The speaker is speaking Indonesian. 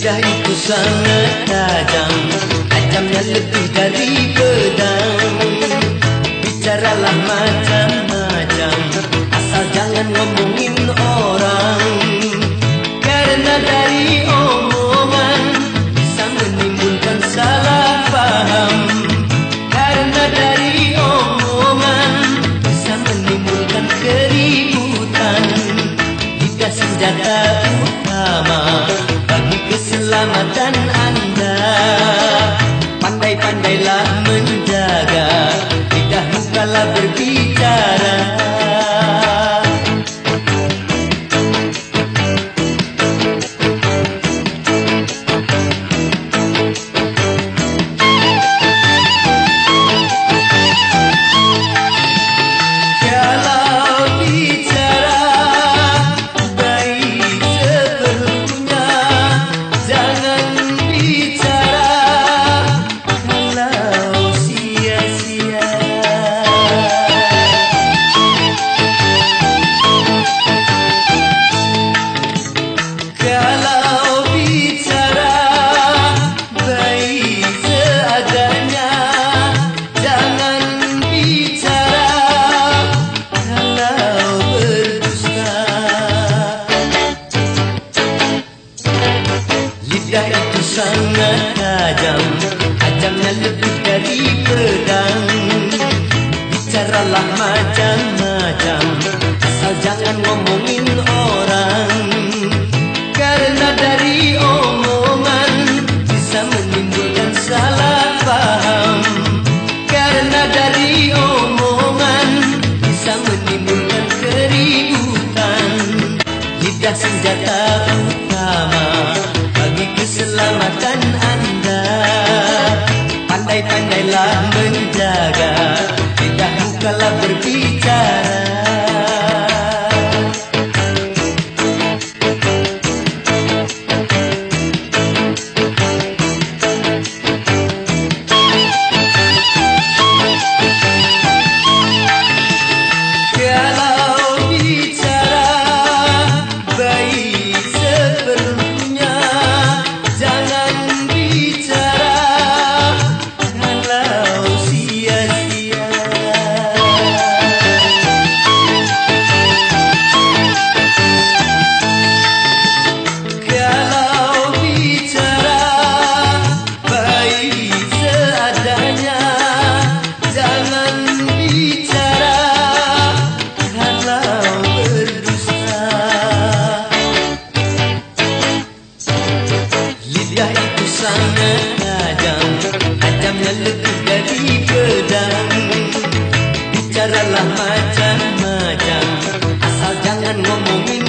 sangat tajam Tajamnya lebih dari pedang. Bicaralah macam-macam Asal jangan ngomongin orang. Karena dari omongan Bisa menimbulkan salah paham. Karena dari omongan Bisa menimbulkan keributan. Lidah senjata Pandai-pandailah menjaga tajam Tajamnya lebih dari pedang. Bicaralah macam-macam Asal jangan ngomongin orang. Karena dari omongan Bisa menimbulkan salah paham. Karena dari omongan Bisa menimbulkan keributan. Lidah senjata utama Bagi keselamatan Pandai-pandailah menjaga Lidahmu kala berbicara sangat tajam Tajamnya lebih dari pedang Bicaralah macam-macam. Asal jangan ngomongin